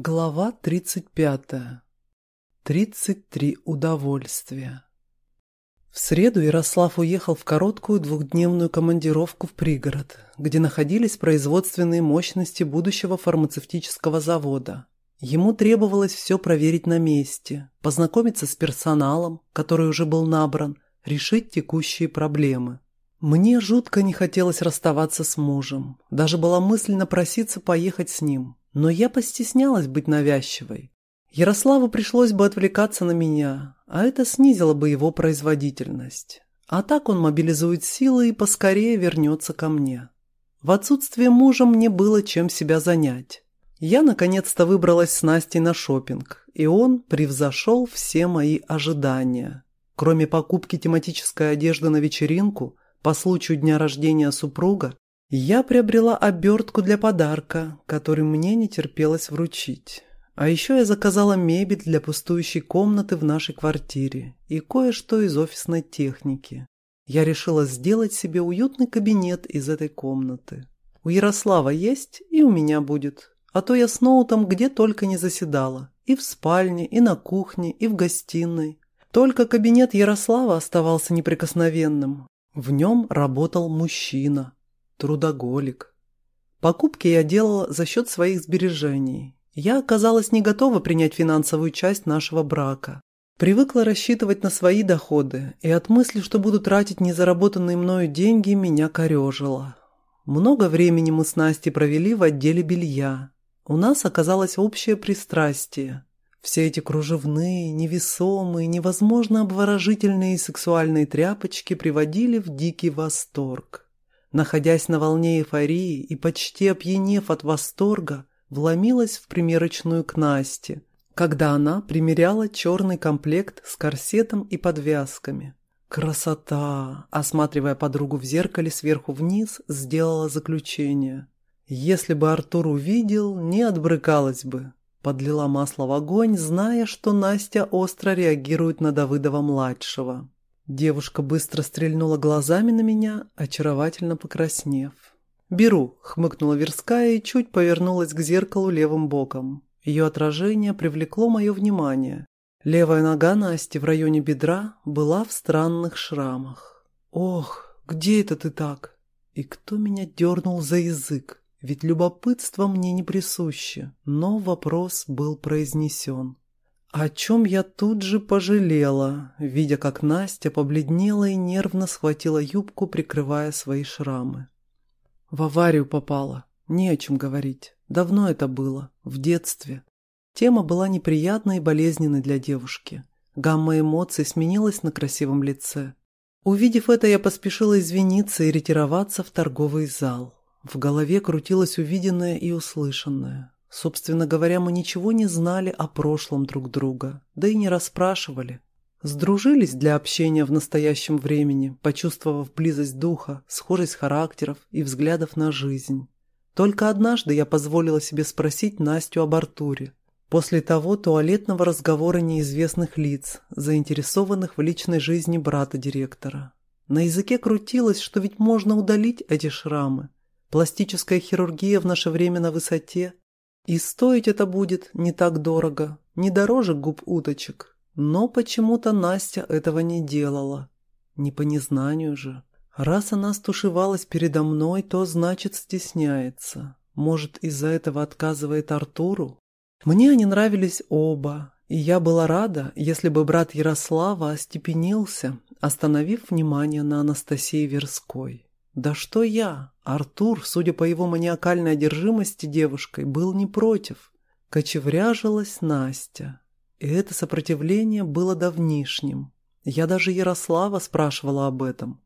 Глава 35. 33 удовольствия. В среду Ярослав уехал в короткую двухдневную командировку в пригород, где находились производственные мощности будущего фармацевтического завода. Ему требовалось все проверить на месте, познакомиться с персоналом, который уже был набран, решить текущие проблемы. Мне жутко не хотелось расставаться с мужем, даже была мысль напроситься поехать с ним, но я постеснялась быть навязчивой. Ярославу пришлось бы отвлекаться на меня, а это снизило бы его производительность. А так он мобилизует силы и поскорее вернется ко мне. В отсутствие мужа мне было чем себя занять. Я наконец-то выбралась с Настей на шопинг, и он превзошел все мои ожидания. Кроме покупки тематической одежды на вечеринку по случаю дня рождения супруга, я приобрела обертку для подарка, который мне не терпелось вручить. А еще я заказала мебель для пустующей комнаты в нашей квартире и кое-что из офисной техники. Я решила сделать себе уютный кабинет из этой комнаты. У Ярослава есть, и у меня будет. А то я с ноутом где только не заседала. И в спальне, и на кухне, и в гостиной. Только кабинет Ярослава оставался неприкосновенным. В нем работал мужчина, Трудоголик. Покупки я делала за счет своих сбережений. Я оказалась не готова принять финансовую часть нашего брака. Привыкла рассчитывать на свои доходы, и от мысли, что буду тратить незаработанные мною деньги, меня корежило. Много времени мы с Настей провели в отделе белья. У нас оказалось общее пристрастие. Все эти кружевные, невесомые, невозможно обворожительные сексуальные тряпочки приводили в дикий восторг. Находясь на волне эйфории и почти опьянев от восторга, вломилась в примерочную к Насте, когда она примеряла черный комплект с корсетом и подвязками. «Красота!» – осматривая подругу в зеркале сверху вниз, сделала заключение. «Если бы Артур увидел, не отбрыкалась бы». Подлила масло в огонь, зная, что Настя остро реагирует на Давыдова-младшего. Девушка быстро стрельнула глазами на меня, очаровательно покраснев. «Беру», — хмыкнула Верская и чуть повернулась к зеркалу левым боком. Ее отражение привлекло мое внимание. Левая нога Насти в районе бедра была в странных шрамах. «Ох, где это ты так?» И кто меня дернул за язык? Ведь любопытство мне не присуще, но вопрос был произнесен. О чем я тут же пожалела, видя, как Настя побледнела и нервно схватила юбку, прикрывая свои шрамы. В аварию попала. Не о чем говорить. Давно это было. В детстве. Тема была неприятной и болезненной для девушки. Гамма эмоций сменилась на красивом лице. Увидев это, я поспешила извиниться и ретироваться в торговый зал. В голове крутилось увиденное и услышанное. Собственно говоря, мы ничего не знали о прошлом друг друга, да и не расспрашивали. Сдружились для общения в настоящем времени, почувствовав близость духа, схожесть характеров и взглядов на жизнь. Только однажды я позволила себе спросить Настю об Артуре. После того туалетного разговора неизвестных лиц, заинтересованных в личной жизни брата директора. На языке крутилось, что ведь можно удалить эти шрамы. Пластическая хирургия в наше время на высоте, и стоить это будет не так дорого, не дороже губ уточек. Но почему-то Настя этого не делала. Не по незнанию же. Раз она стушевалась передо мной, то значит стесняется. Может, из-за этого отказывает Артуру? Мне они нравились оба, и я была рада, если бы брат Ярослава остепенился, остановив внимание на Анастасии Верской. Да что я? Артур, судя по его маниакальной одержимости девушкой, был не против. Кочевряжилась Настя. И это сопротивление было давнишним. Я даже Ярослава спрашивала об этом.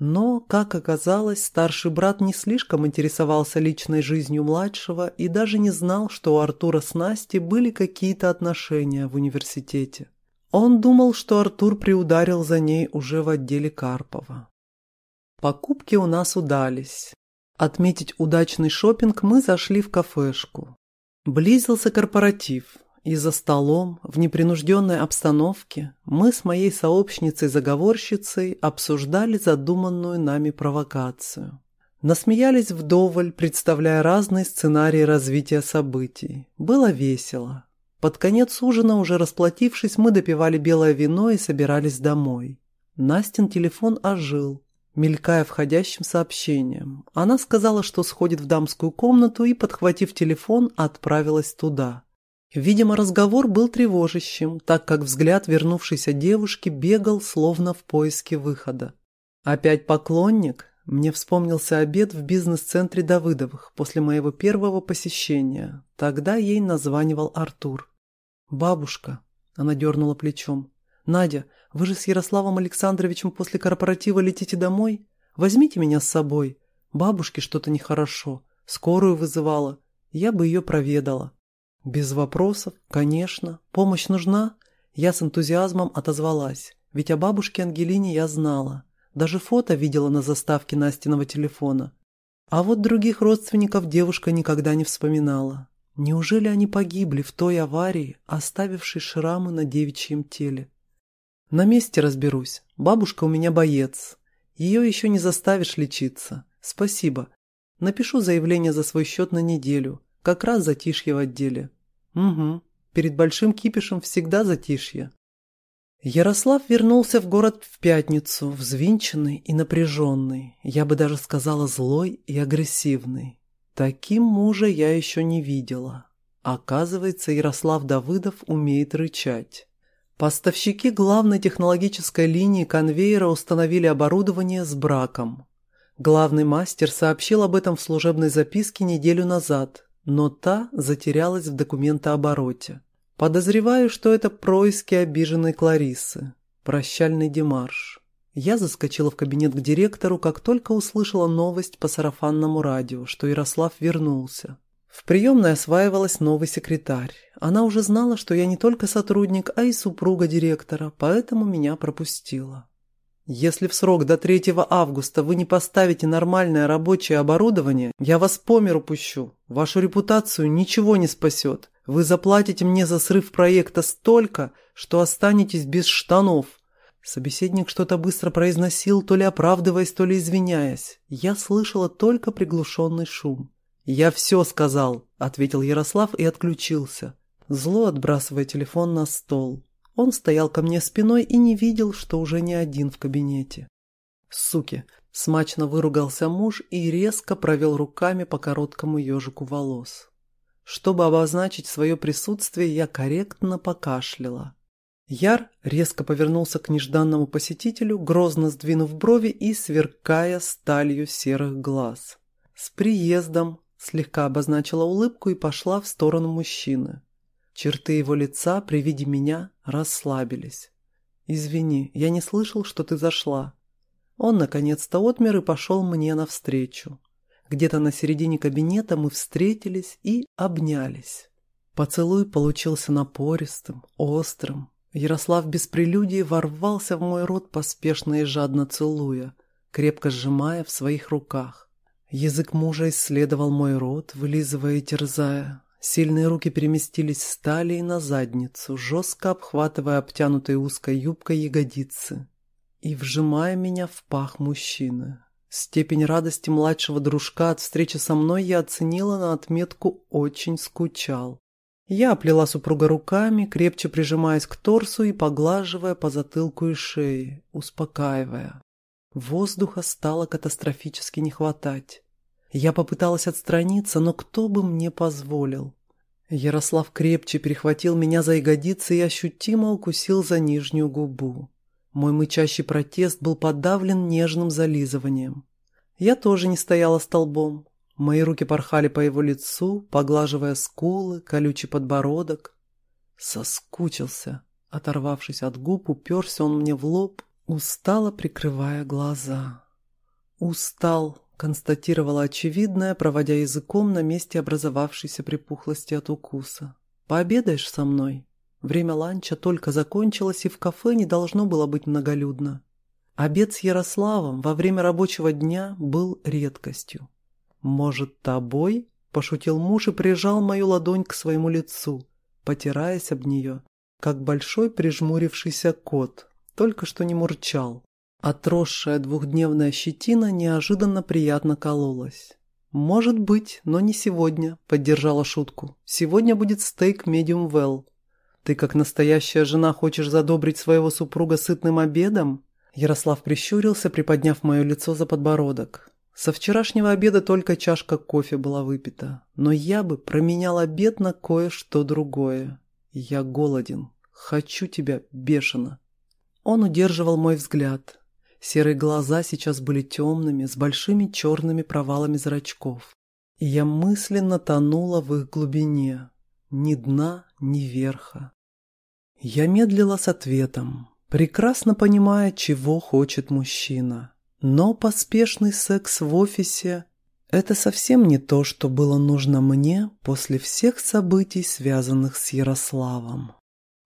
Но, как оказалось, старший брат не слишком интересовался личной жизнью младшего и даже не знал, что у Артура с Настей были какие-то отношения в университете. Он думал, что Артур приударил за ней уже в отделе Карпова. Покупки у нас удались. Отметить удачный шопинг мы зашли в кафешку. Близился корпоратив, и за столом, в непринужденной обстановке, мы с моей сообщницей-заговорщицей обсуждали задуманную нами провокацию. Насмеялись вдоволь, представляя разные сценарии развития событий. Было весело. Под конец ужина, уже расплатившись, мы допивали белое вино и собирались домой. Настин телефон ожил, мелькая входящим сообщением. Она сказала, что сходит в дамскую комнату и, подхватив телефон, отправилась туда. Видимо, разговор был тревожащим, так как взгляд вернувшейся девушки бегал словно в поиске выхода. Опять поклонник? Мне вспомнился обед в бизнес-центре Давыдовых после моего первого посещения. Тогда ей названивал Артур. «Бабушка», — она дернула плечом, — «Надя, вы же с Ярославом Александровичем после корпоратива летите домой? Возьмите меня с собой. Бабушке что-то нехорошо. Скорую вызывала. Я бы ее проведала». Без вопросов, конечно. Помощь нужна? Я с энтузиазмом отозвалась. Ведь о бабушке Ангелине я знала. Даже фото видела на заставке Настиного телефона. А вот других родственников девушка никогда не вспоминала. Неужели они погибли в той аварии, оставившей шрамы на девичьем теле? На месте разберусь. Бабушка у меня боец. Ее еще не заставишь лечиться. Спасибо. Напишу заявление за свой счет на неделю. Как раз затишье в отделе. Угу. Перед большим кипишем всегда затишье. Ярослав вернулся в город в пятницу, взвинченный и напряженный, я бы даже сказала злой и агрессивный. Таким мужа я еще не видела. Оказывается, Ярослав Давыдов умеет рычать. Поставщики главной технологической линии конвейера установили оборудование с браком. Главный мастер сообщил об этом в служебной записке неделю назад, но та затерялась в документообороте. Подозреваю, что это происки обиженной Клариссы. Прощальный демарш. Я заскочила в кабинет к директору, как только услышала новость по сарафанному радио, что Ярослав вернулся. В приемной осваивалась новый секретарь. Она уже знала, что я не только сотрудник, а и супруга директора, поэтому меня пропустила. Если в срок до 3 августа вы не поставите нормальное рабочее оборудование, я вас по миру пущу. Вашу репутацию ничего не спасет. Вы заплатите мне за срыв проекта столько, что останетесь без штанов. Собеседник что-то быстро произносил, то ли оправдываясь, то ли извиняясь. Я слышала только приглушенный шум. «Я все сказал», — ответил Ярослав и отключился. Зло отбрасывая телефон на стол. Он стоял ко мне спиной и не видел, что уже не один в кабинете. «Суки!» — смачно выругался муж и резко провел руками по короткому ежику волос. Чтобы обозначить свое присутствие, я корректно покашляла. Яр резко повернулся к нежданному посетителю, грозно сдвинув брови и сверкая сталью серых глаз. «С приездом!» – слегка обозначила улыбку и пошла в сторону мужчины. Черты его лица при виде меня расслабились. «Извини, я не слышал, что ты зашла». Он наконец-то отмер и пошел мне навстречу. Где-то на середине кабинета мы встретились и обнялись. Поцелуй получился напористым, острым. Ярослав без прелюдии ворвался в мой рот, поспешно и жадно целуя, крепко сжимая в своих руках. Язык мужа исследовал мой рот, вылизывая и терзая. Сильные руки переместились с талии на задницу, жестко обхватывая обтянутой узкой юбкой ягодицы и вжимая меня в пах мужчины. Степень радости младшего дружка от встречи со мной я оценила на отметку «очень скучал». Я оплела супруга руками, крепче прижимаясь к торсу и поглаживая по затылку и шее, успокаивая. Воздуха стало катастрофически не хватать. Я попыталась отстраниться, но кто бы мне позволил? Ярослав крепче перехватил меня за ягодицы и ощутимо укусил за нижнюю губу. Мой мычащий протест был подавлен нежным зализыванием. Я тоже не стояла столбом. Мои руки порхали по его лицу, поглаживая скулы, колючий подбородок. Соскучился. Оторвавшись от губ, уперся он мне в лоб, устало прикрывая глаза. «Устал», — констатировала очевидное, проводя языком на месте образовавшейся припухлости от укуса. «Пообедаешь со мной?» Время ланча только закончилось, и в кафе не должно было быть многолюдно. Обед с Ярославом во время рабочего дня был редкостью. «Может, тобой?» – пошутил муж и прижал мою ладонь к своему лицу, потираясь об нее, как большой прижмурившийся кот, только что не мурчал. Отросшая двухдневная щетина неожиданно приятно кололась. «Может быть, но не сегодня», — поддержала шутку. «Сегодня будет стейк medium well». «Ты, как настоящая жена, хочешь задобрить своего супруга сытным обедом?» Ярослав прищурился, приподняв мое лицо за подбородок. Со вчерашнего обеда только чашка кофе была выпита, но я бы променял обед на кое-что другое. Я голоден, хочу тебя бешено. Он удерживал мой взгляд. Серые глаза сейчас были темными, с большими черными провалами зрачков. И я мысленно тонула в их глубине. Ни дна, ни верха. Я медлила с ответом, прекрасно понимая, чего хочет мужчина. Но поспешный секс в офисе – это совсем не то, что было нужно мне после всех событий, связанных с Ярославом.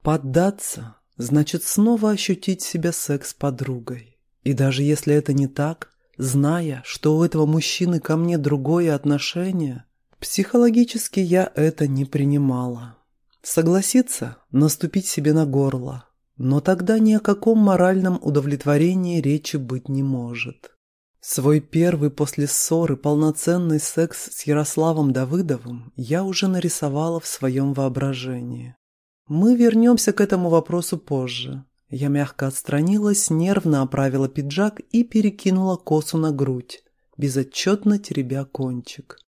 Поддаться – значит снова ощутить себя секс-подругой. И даже если это не так, зная, что у этого мужчины ко мне другое отношение, психологически я это не принимала. Согласиться – наступить себе на горло – но тогда ни о каком моральном удовлетворении речи быть не может. Свой первый после ссоры полноценный секс с Ярославом Давыдовым я уже нарисовала в своем воображении. Мы вернемся к этому вопросу позже. Я мягко отстранилась, нервно оправила пиджак и перекинула косу на грудь, безотчетно теребя кончик.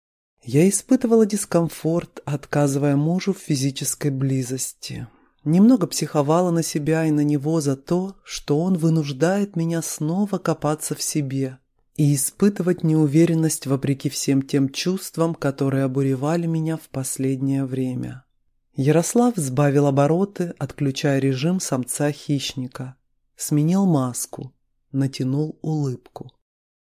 Я испытывала дискомфорт, отказывая мужу в физической близости. Немного психовала на себя и на него за то, что он вынуждает меня снова копаться в себе и испытывать неуверенность вопреки всем тем чувствам, которые обуревали меня в последнее время. Ярослав сбавил обороты, отключая режим самца-хищника. Сменил маску, натянул улыбку.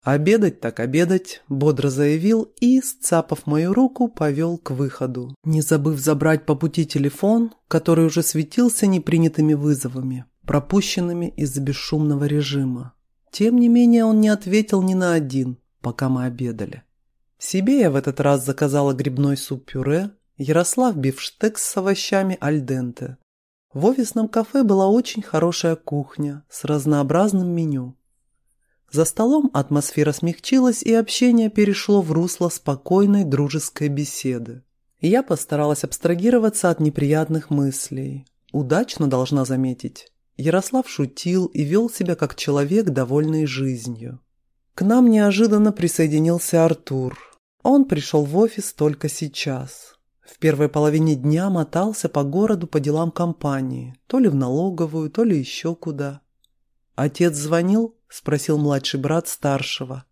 «Обедать так обедать», – бодро заявил и, сцапав мою руку, повел к выходу, не забыв забрать по пути телефон, который уже светился непринятыми вызовами, пропущенными из-за бесшумного режима. Тем не менее он не ответил ни на один, пока мы обедали. Себе я в этот раз заказала грибной суп-пюре, Ярослав бифштекс с овощами альденте. В офисном кафе была очень хорошая кухня с разнообразным меню. За столом атмосфера смягчилась, и общение перешло в русло спокойной дружеской беседы. Я постаралась абстрагироваться от неприятных мыслей. Удачно должна заметить. Ярослав шутил и вел себя как человек, довольный жизнью. К нам неожиданно присоединился Артур. Он пришел в офис только сейчас. В первой половине дня мотался по городу по делам компании, то ли в налоговую, то ли еще куда. Отец звонил, – спросил младший брат старшего.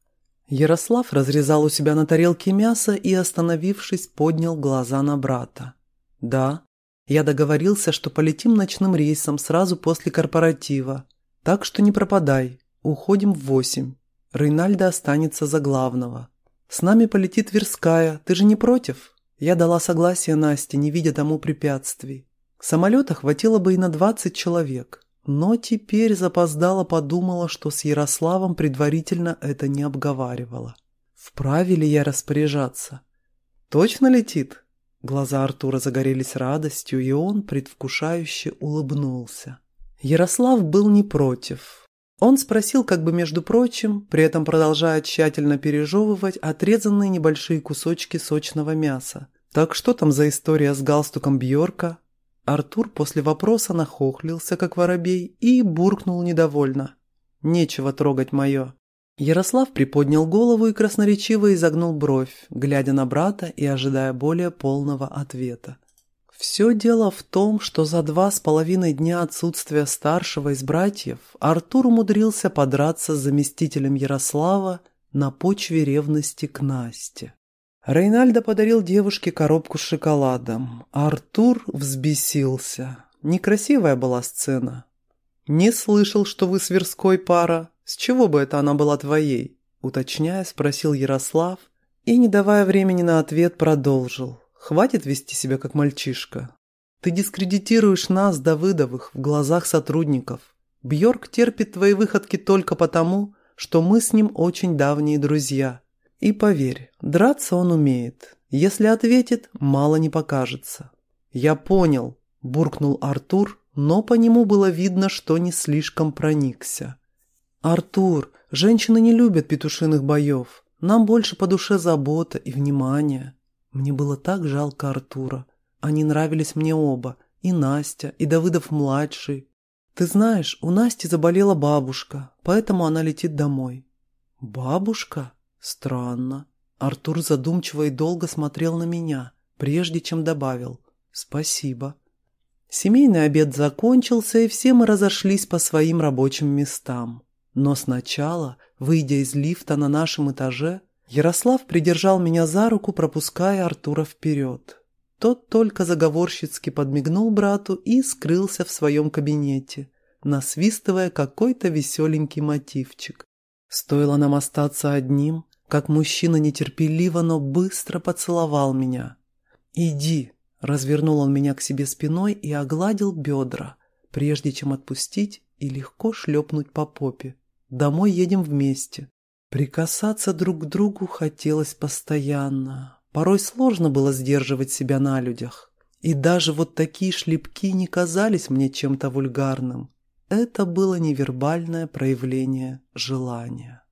Ярослав разрезал у себя на тарелке мясо и, остановившись, поднял глаза на брата. «Да, я договорился, что полетим ночным рейсом сразу после корпоратива. Так что не пропадай, уходим в восемь. Рейнальдо останется за главного. С нами полетит Тверская, ты же не против?» Я дала согласие Насте, не видя тому препятствий. Самолета хватило бы и на двадцать человек. Но теперь запоздала подумала, что с Ярославом предварительно это не обговаривала. Вправе ли я распоряжаться? Точно летит? Глаза Артура загорелись радостью, и он предвкушающе улыбнулся. Ярослав был не против. Он спросил как бы между прочим, при этом продолжая тщательно пережевывать отрезанные небольшие кусочки сочного мяса. «Так что там за история с галстуком Бьорка? Артур после вопроса нахохлился, как воробей, и буркнул недовольно. «Нечего трогать мое». Ярослав приподнял голову и красноречиво изогнул бровь, глядя на брата и ожидая более полного ответа. Все дело в том, что за два с половиной дня отсутствия старшего из братьев Артур умудрился подраться с заместителем Ярослава на почве ревности к Насте. Рейнальдо подарил девушке коробку с шоколадом. Артур взбесился. Некрасивая была сцена. «Не слышал, что вы с Верской пара. С чего бы это она была твоей?» Уточняя, спросил Ярослав и, не давая времени на ответ, продолжил. «Хватит вести себя как мальчишка. Ты дискредитируешь нас, Давыдовых, в глазах сотрудников. Бьорк терпит твои выходки только потому, что мы с ним очень давние друзья. И поверь, драться он умеет. Если ответит, мало не покажется. «Я понял», – буркнул Артур, но по нему было видно, что не слишком проникся. «Артур, женщины не любят петушиных боев. Нам больше по душе забота и внимание». Мне было так жалко Артура. Они нравились мне оба, и Настя, и Давыдов-младший. Ты знаешь, у Насти заболела бабушка, поэтому она летит домой. Бабушка? Странно. Артур задумчиво и долго смотрел на меня, прежде чем добавил «Спасибо». Семейный обед закончился, и все мы разошлись по своим рабочим местам. Но сначала, выйдя из лифта на нашем этаже, Ярослав придержал меня за руку, пропуская Артура вперед. Тот только заговорщицки подмигнул брату и скрылся в своем кабинете, насвистывая какой-то веселенький мотивчик. Стоило нам остаться одним, как мужчина нетерпеливо, но быстро поцеловал меня. «Иди», — развернул он меня к себе спиной и огладил бедра, прежде чем отпустить и легко шлепнуть по попе. «Домой едем вместе». Прикасаться друг к другу хотелось постоянно. Порой сложно было сдерживать себя на людях. И даже вот такие шлепки не казались мне чем-то вульгарным. Это было невербальное проявление желания.